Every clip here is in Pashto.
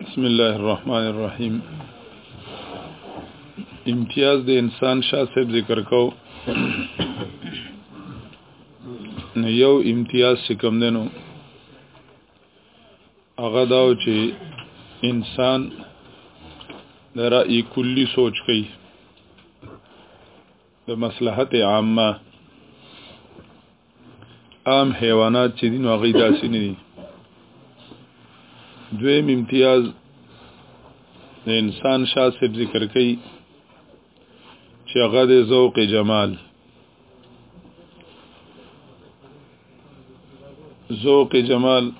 بسم الله الرحمن الرحیم امتیاز د انسان شاه صاحب ذکر کو نو یو امتیاز چې کم دینو هغه دا چې انسان د رأی کلی سوچ کوي د مصلحت عامه عام حیوانات چې دین هغه داسې نه دي دویم امتیاز د انسان شاسب ذکر کوي چې هغه د ذوق جمال ذوق جمال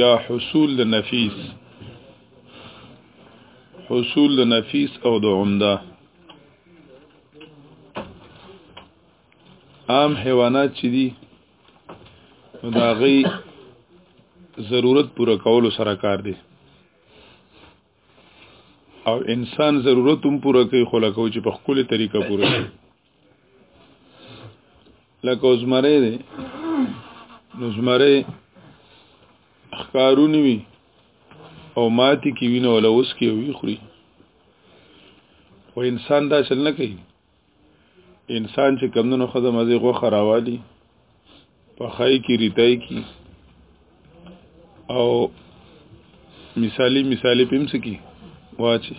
یا حصول د نفیس حصول د نفیس او د عمده عام حیوانات چې دي دا غي ضرورت پوره کولو سره کار دی او انسان ضرورت هم پوره کوي خو لکه چې په خپل طریقه پوره کوي لکه اوس مره دی نو زمره خکارونی وی او ماتی کی وینه ولا اوس کی وی خوري او انسان دا چل نه کوي انسان چې کمونو خزه مزه غو خراوالي پخای کی ریتای کی او مثالی مثالی پم سکی واچي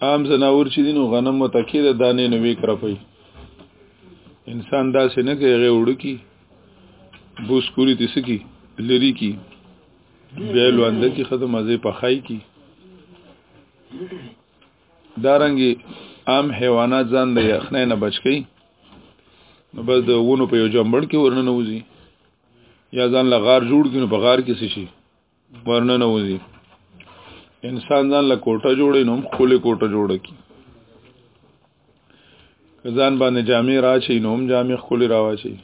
عام زناور چې دینو غنم متکی د دانې نه وی کرپي انسان دا سه نه کوي غوړ کی بوس کولی تس کی لری کی بیا لوند کی ختم ازه پخای کی دارنګي عام حیوانات ځان د یخنې نه بچ کی نو بس د ونو په یو جنبړ کې ورننه وځي یا ځان له غار جوړ کړي نو په غار کې څه شي ورننه وځي انسان ځان له کوټه جوړې نو خولې کوټه جوړه کی ځان باندې جامې راچي نو هم جامې خولې راوچي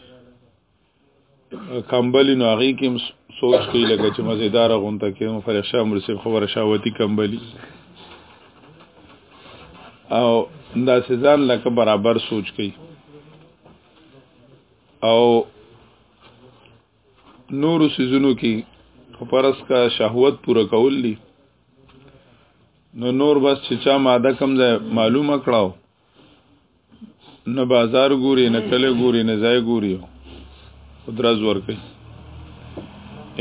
کمبلی نو هغه کې سوچ کوي لکه چې مزیدار غونته کې مو فرق شاه عمر سیب خبره شاوتی کمبلی او دا سزان لکه برابر سوچ کوي او نور سيزونو کې پرس کا شهوت پوره کول دي نو نور بس چې چا ماده کم ځای معلومه کړاو نه بازار ګوري نه کله ګوري نه ځای ګوري درز ورکي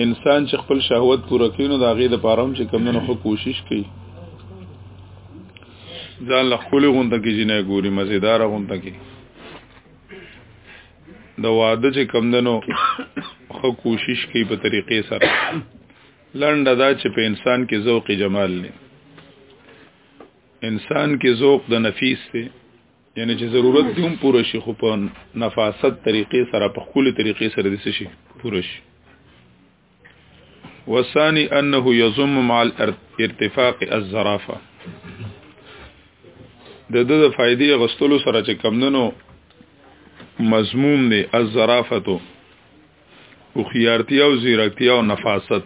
انسان چې خپل شهوت پوره کوي نو دا غي د پاره هم چې کم نه خو کوشش کوي ځان له خپل غونډه کې جنې ګوري مزیدار غونډه کې د واده چې کم دنو خو کوشش کوي په طریقې سره لنډه دا چې په انسان کې ذوق جمال نه انسان کې ذوق د نفیس دی یعنی چې ضرورت دی هم پوره شي خو په نفاست طریقې سره په خولي طریقې سره دي شي پوره شي وثاني انه يضم مع الارتفاق الزرافه د د فائدې غستلو سره چې کمندنو مضموم دی الزرافتو او خيارتیا او زیرکتیا او نفاست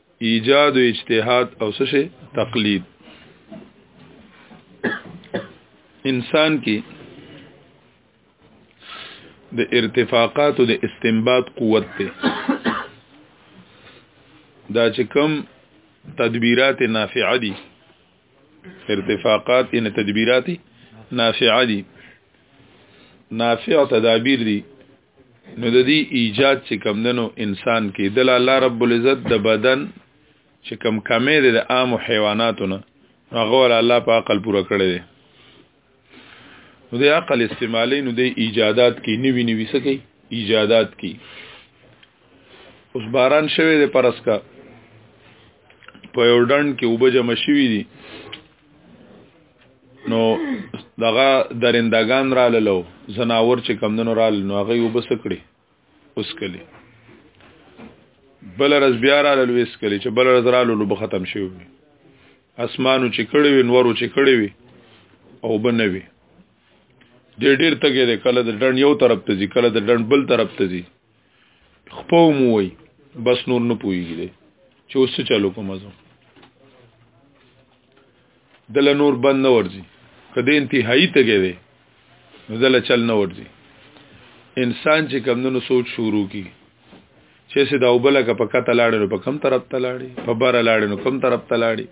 ایجاد او اجتهاد او څه شي تقلید انسان کې د ارتفاقات او د استنباط قوت ته دا چې کوم تدبیرات نافعه دي ارتفاقات ان تدبیرات نافعه دي نافع تدابیر دي نو د دې ایجاد چې کم دنو انسان کې د الله رب العزت د بدن چې کم کمې ده د عام حیواناتو نه هغه ول الله په عقل پوره کړی دی نو د عقل استعمالي نو د ایجادات کې نیوی نیوی سکی ایجادات کې اوس باران شوه د پرسکا په یوډن کې وبجه مشوي دي نو دغه درندگان را للو زناور چې کمندونو را لنو هغه یو بس کړي اوس کلی بل رز بیا را للو اس کلی چې بل رز را للو به ختم شي اسمانو چې کړي وي نورو چې کړي وي او بنوي ډېر ډېر تګې ده کله د ډن یو طرف ته ځي کله د ډن بل طرف ته ځي خپو مو وي بس نور نه پويږي دي چې اوس څه چالو کوم زه دل نور بند نه ورځي کله انتهایی ته گئے نو دل چل نه ورځي انسان چې کمندونو سوچ شروع کی چې سې دا وبله کا پکا تلاړې نو په کم طرف تلاړې په بار لاړې نو کم طرف تلاړې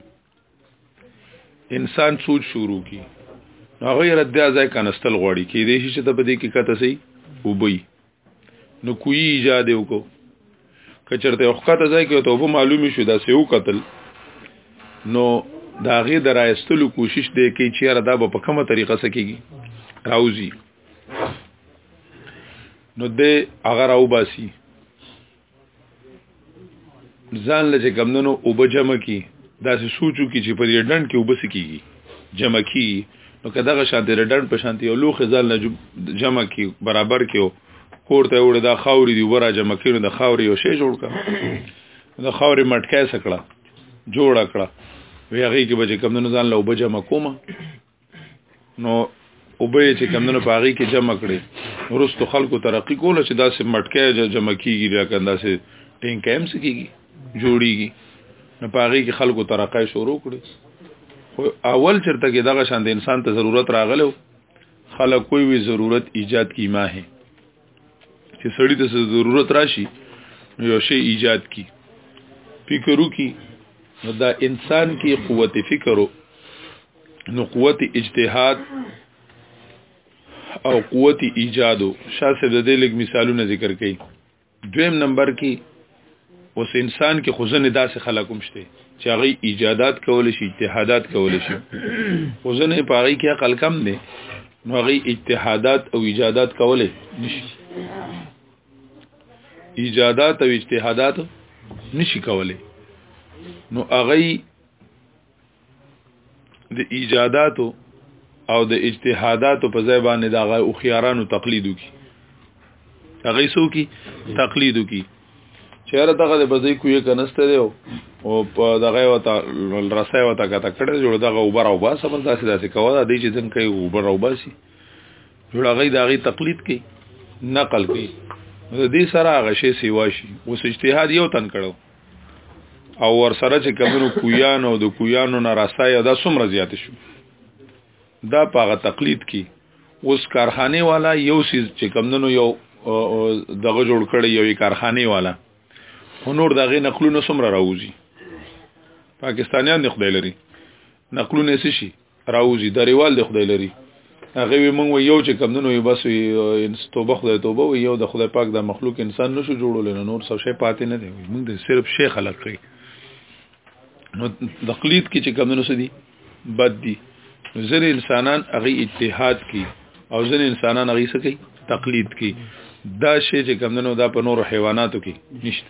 انسان سوچ شروع کی هغه رد ځای کنستل غوړي کې دې شي چې ته په دې کې کته سي وبي نو کوی ایجاد وکړو کچرته وخت ځای کې ته په معلومی شو دا سیو قتل نو دا غي درایستلو کوشش دی کې چې را دا په کومه طریقه سکیږي راوځي نو دې اگر او باسي ځان له چې کمدنو او به جمع کی دا سه سوچو کی چې په دې ډنډ کې وبس کیږي جمع کی نو که دغه شانتي ډنډ په شانتي یو لوخ ځان له جمع کی برابر کیو کور ته وړه دا خاوري دی ورا جمع کینو د خاوري یو شی جوړ کړه د خاوري مټکای سکړه جوړ کړه وی هغه کې به کمدنو ځان له او به جمع کومه نو او به چې کمندونو پاغي کې جمع کړي ورستو خلکو ترقی کوله چې داسې مټکه جمع کیږي یا کنده سه ټینګ کم سکیږي جوړیږي نو پاغي کې خلکو ترقی شروع کړي خو اول چرته کې دغه شان د انسان ته ضرورت راغلو خلک کوئی وی ضرورت ایجاد کی ما هي چې سړی ته ضرورت راشي نو یو شی ایجاد کی فکر وکي نو دا انسان کې قوت فکر نو قوت اجتهاد او قوت ایجادو شاسه د دې لګ مثالونه ذکر کړي دویم نمبر کې اوس انسان کې خزنه داسې خلک هم شته چې هغه ایجادات کول شي اجتهادات کول شي خزنه په هغه کې عقل کم دی نو هغه اجتهادات او ایجادات کول نشي ایجادات او اجتهادات نشي کولای نو هغه د ایجاداتو او د اجتهاداتو په ځای باندې د هغه اوخيارانو تقلید وکي هغه سو کی تقلید وکي چیرې دغه د بځای کوی کنسته دی او په دغه وته رسای وته کته کړه جوړ دغه اوبر او باسه بل داسې داسې کوه دا دی چې دن کوي اوبر او باسي جوړ هغه دغه تقلید کوي نقل کوي د دې سره هغه شی سیوا شي اوس اجتهاد یو تن کړو او ورسره چې کمنو کویانو د کویانو نه راستای دا څومره زیات شو دا پاغه تقلید کی اوس کارخانه والا یو سیز چې کمنو یو دغه جوړ کړی یو کارخانه والا هنور دغه نقلونه څومره راوځي پاکستانیان نه خدای لري نقلونه څه شي راوځي دا ریوال د خدای لري هغه وی مونږ یو چې کمندونو یو بس توبه خدای توبه وی یو د خدای پاک د مخلوق انسان نشو جوړول نه نور څه شي پاتې نه دی مونږ د صرف شیخ خلق کړی نو تقلید کې چې کمندونو سدي بد دي ځنې انسانان هغه اتحاد کوي او ځنې انسانان هغه څه کوي تقلید کوي دا شی چې کمندونو دا په نورو حیواناتو کې نشته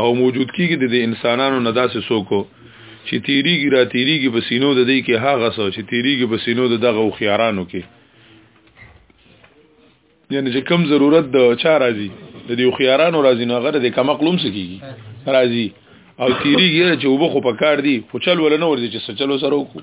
او موجود کیږي د انسانانو نه داسې سوکو چې تیریږي را تیریږي په سینو د دې کې هغه سو چې تیریږي په سینو د دغه خيارانو کې یعنی چې کم ضرورت د چا راځي د دې خيارانو راځي نه غره د کم قلم سکیږي راځي او تیریږي چې وبخو په کار دی خو چل ولنه ورځي چې سچلو سره وکړو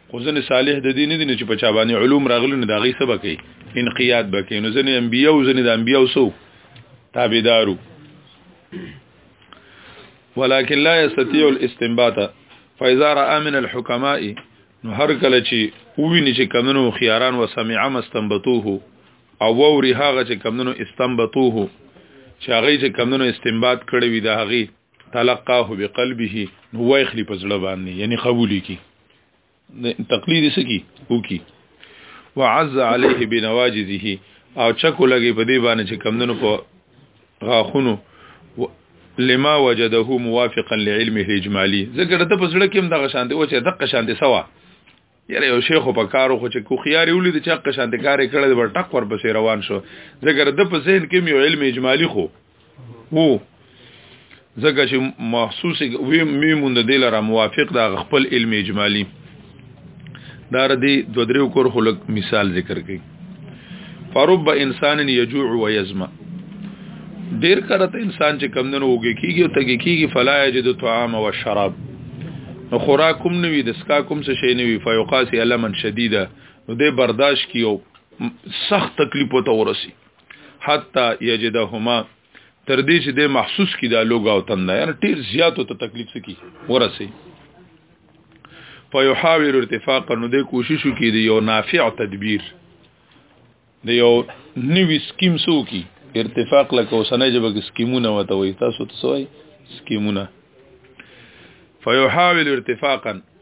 خو ځنې صالح د دې نه دي چې په چا باندې علوم راغلي نه دا غي سبا کوي انقیاد بکې نو ځنې انبیا او ځنې د انبیا او سو تابعدارو ولكن لا يستطيع الاستنباط فاذا راى من الحكماء نو هر کله چې وویني چې کمنو خياران و سمع مستنبطوه او ووري هغه چې کمنو استنبطوه چې هغه چې کمنو استنباط کړی وي دا هغه تلقاه بقلبه نو وایخلی په زړه باندې یعنی قبول کی تقلید سکی وکي وعز عليه بنواجذه او چکو لګي په دې باندې چې کمندونو په غاخونو لما وجده موافقا لعلمه الاجمالي ذکر ته په سړک هم دغه شان دی او چې دغه شان دی سوا یاره یو شیخ په کارو خو چې کو خياري ولید چې حق شانت کار کړی د ټق ور پسې روان شو ځکه د په ذهن کې یو علم اجمالی خو وو ځکه چې محسوس وی میمون د دلاره موافق دا خپل علم اجمالی دا ردی دو دریو کور خلق مثال ذکر کړي فرب انسان یجوع و یزما ډیر کرت انسان چې کمندنو وګي کیږي او تګي کیږي فلا یجد طعام و شراب نو خوراک هم نوي د سکا کوم څه شي نوي فیقاسی الما شدیده نو دې برداشت کیو سخت تکلیف وته ورسی حتا یجدهما تر دې چې د محسوس کی دا لوګا او تنده یعنی ډیر زیات او ته تکلیف سکی ورسي فیحاول ارتفاق نو د کوشش کی دی یو نافع تدبیر د یو نوی سکیم سو کی ارتفاق لکه اوسنۍ جبه کې سکیمونه وته وي تاسو ته سوای سکیمونه فیحاول ارتفاقا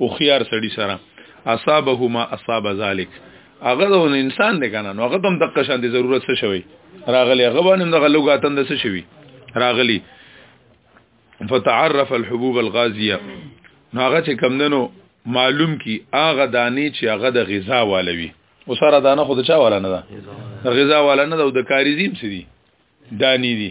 او خيار سړي سره اصابه ما اصاب ذلك هغه د انسان دی کنه نو هغه تم دقه شان دي ضرورت څه شوی راغلی هغه باندې دغه لوګاتن د څه شوی راغلی فتعرف الحبوب الغازيه نو هغه چې کم دنو معلوم کی هغه دانی چې هغه د غذا والوي او سره دانه خود چا والا نه ده د غذا والا نه ده او د کاریزیم سری دانی دي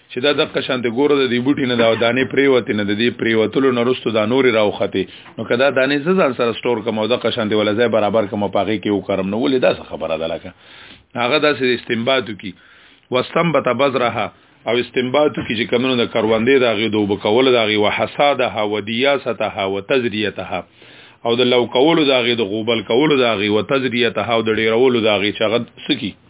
چې دا دغه شانته ګوره د دې بوټي نه دا دانې پریوتې نه د دې پریوتلو نه رستو دا نورې راوخته نو کدا دانې ز ځان سره سٹور کوم او دغه شانته ولا ځای برابر کوم پاغه کې وکرم نو ولې دا خبره ده لکه هغه داسې استنباط کی واستنبط بذرها او استنباط کی چې کمنو د کروندې دا غي دوب کول دا غي وحسادها ودیاستها وتزریتها او د لو کول دا غي د غوبل کول دا غي وتزریتها او د ډیرولو دا غي چغد سکی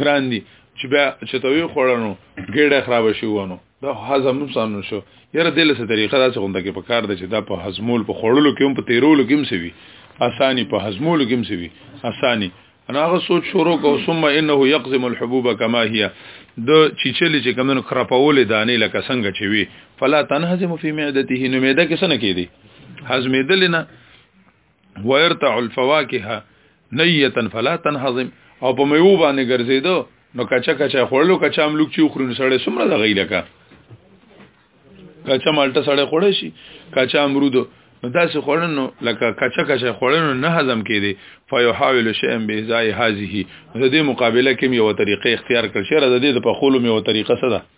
ګران دي چې بیا چې ته وی خوړنو ګډه خراب شي ونه دا هضم نقصان شو یره دله څه طریقه دا څه غونډه کې په کار ده چې دا په هضمول په خوړلو کې هم په تیرولو کې هم سوي اساني په هضمولو کې هم سوي اساني انا هغه سوچ شروع کو ثم انه يقزم الحبوب كما هي د چیچلې چې کمنو خرپولې دانې لکه څنګه چې وي فلا تنهزم في معدته نو معده کې څه نه کېدی هضمېدل نه ويرتع الفواكه نيه فلا تنهضم او په میو باندې ګرځیدو نو کچا کچا خورلو کچا ملک چې خوري نو سړی سمره د غیله کا کچا مالټه سړی خوړی شي کچا امرود نو داسې خورنو لکه کچا کچا خورنو نه هضم کړي فیحاول شیئا بهزای هذه د دې مقابله کې یو طریقې اختیار کړ شر د دې په خولو یو طریقه سره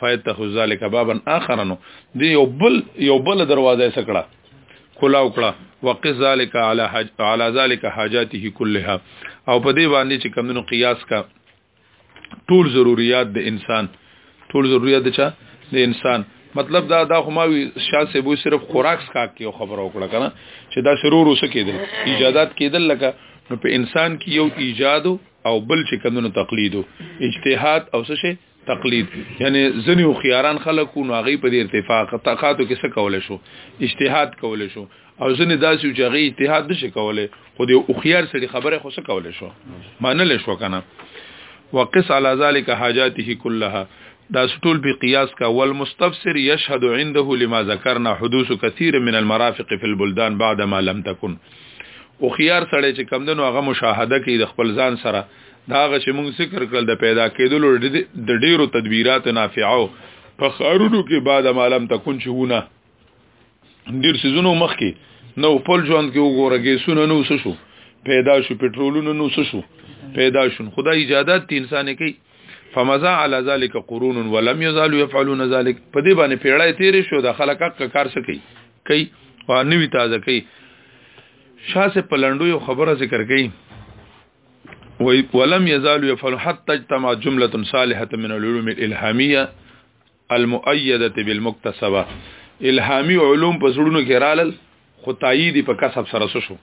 فیتخذ ذلک بابا اخرنو دی یو بل یو بل دروازه سکړه کلا وکړه وقز ذلک علی حج علی ذلک حاجاته كلها او په دې باندې چې کمونو قیاس کا ټول ضرورت د انسان ټول ضرورت چا د انسان مطلب دا دا خو ما وی شاه سیبو صرف خوراک سکا کې خبر او کړه کنه چې دا شروع روسه کېدل ایجادات کېدل لکه نو په انسان کې یو ایجاد او بل چې کمونو تقلید اجتهاد او څه شي تقلید یعنی ځنی او خياران خلکو نو هغه په دې ارتفاق تقاتو کې څه کول شو اجتهاد کول شو او ځنی داسې چې هغه اجتهاد نشي کولای خو دې او خيار سړي خبره خو څه کول شو مانل شو کنه وقس على ذلك حاجاته كلها دا سټول په قیاس کا والمستفسر يشهد عنده لما ذكرنا حدوث كثير من المرافق في البلدان بعد ما لم تكن او خيار سړی چې کمدنو هغه مشاهده کوي د خپل ځان سره دا هغه چې موږ ذکر کړل د پیدا کېدلو د ډیرو تدبیرات نافعو په خارونو کې بعد معلوم تکون چونه ډیر سيزونو مخ کې نو خپل ژوند کې وګوره ګیسونه نو څه شو پیدا شو پټرولونه نو څه شو پیدا شو خدای ایجادات تی انسان کوي فمزا على ذلك قرون ولم يزالوا يفعلون ذلك په دې باندې پیړای تیر شو د خلک حق کار څه کوي کوي او نوی تازه کوي شاسه پلندو یو خبره ذکر کوي ولم يزالوا يفعلوا حتى اجتمع جملة صالحة من العلوم الإلهامية المؤيدة بالمكتسبة الهامي علوم په زړونو کې رالل خو تایید په کسب سره شو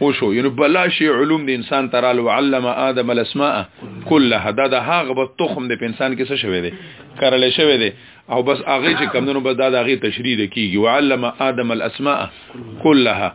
او شو یعنی بلا شی علوم د انسان ترال وعلم ادم الاسماء كلها دا د هغه بس تخم د انسان کې څه شوی دی کرل شوی دی او بس هغه چې کمونو بس دا د هغه تشریح کیږي وعلم ادم الاسماء كلها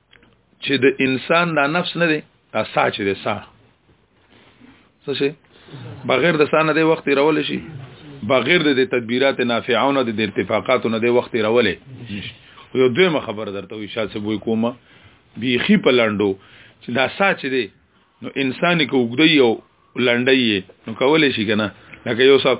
چې د انسان دا نفس نه دی دا سا چې دی سا څه شي بغیر د سا نه دی وخت رول شي بغیر د تدبیرات نافعونه د ارتفاقاتو نه دی وخت رولې یو دویمه خبر درته وي شاته بوې کومه بیخي په لندو چې دا سا چې دی نو انسان کې وګدی او لندای نو کولې شي کنه لکه یو صاحب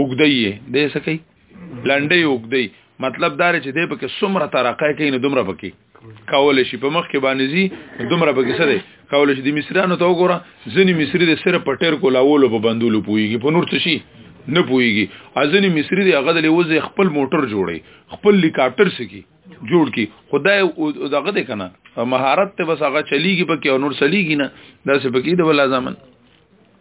وګدی دې سکی لنډې وګدی مطلب دا چې دې پکې سمره ترقه کوي نو دومره پکې کول شي په مخ کې باندې زی دومره پکې څه دی کول شي د مصریانو ته وګوره ځنی مصری د سره پټر کولاولو په بندولو پويږي په نور څه شي نه پويږي ازنی مصری د هغه د لوز خپل موټر جوړي خپل لیکاپټر سکی جوړ کی خدای دغه دې کنه مهارت ته بس هغه چلیږي پکې او نور چلیږي نه دا څه پکې د ولا ځمن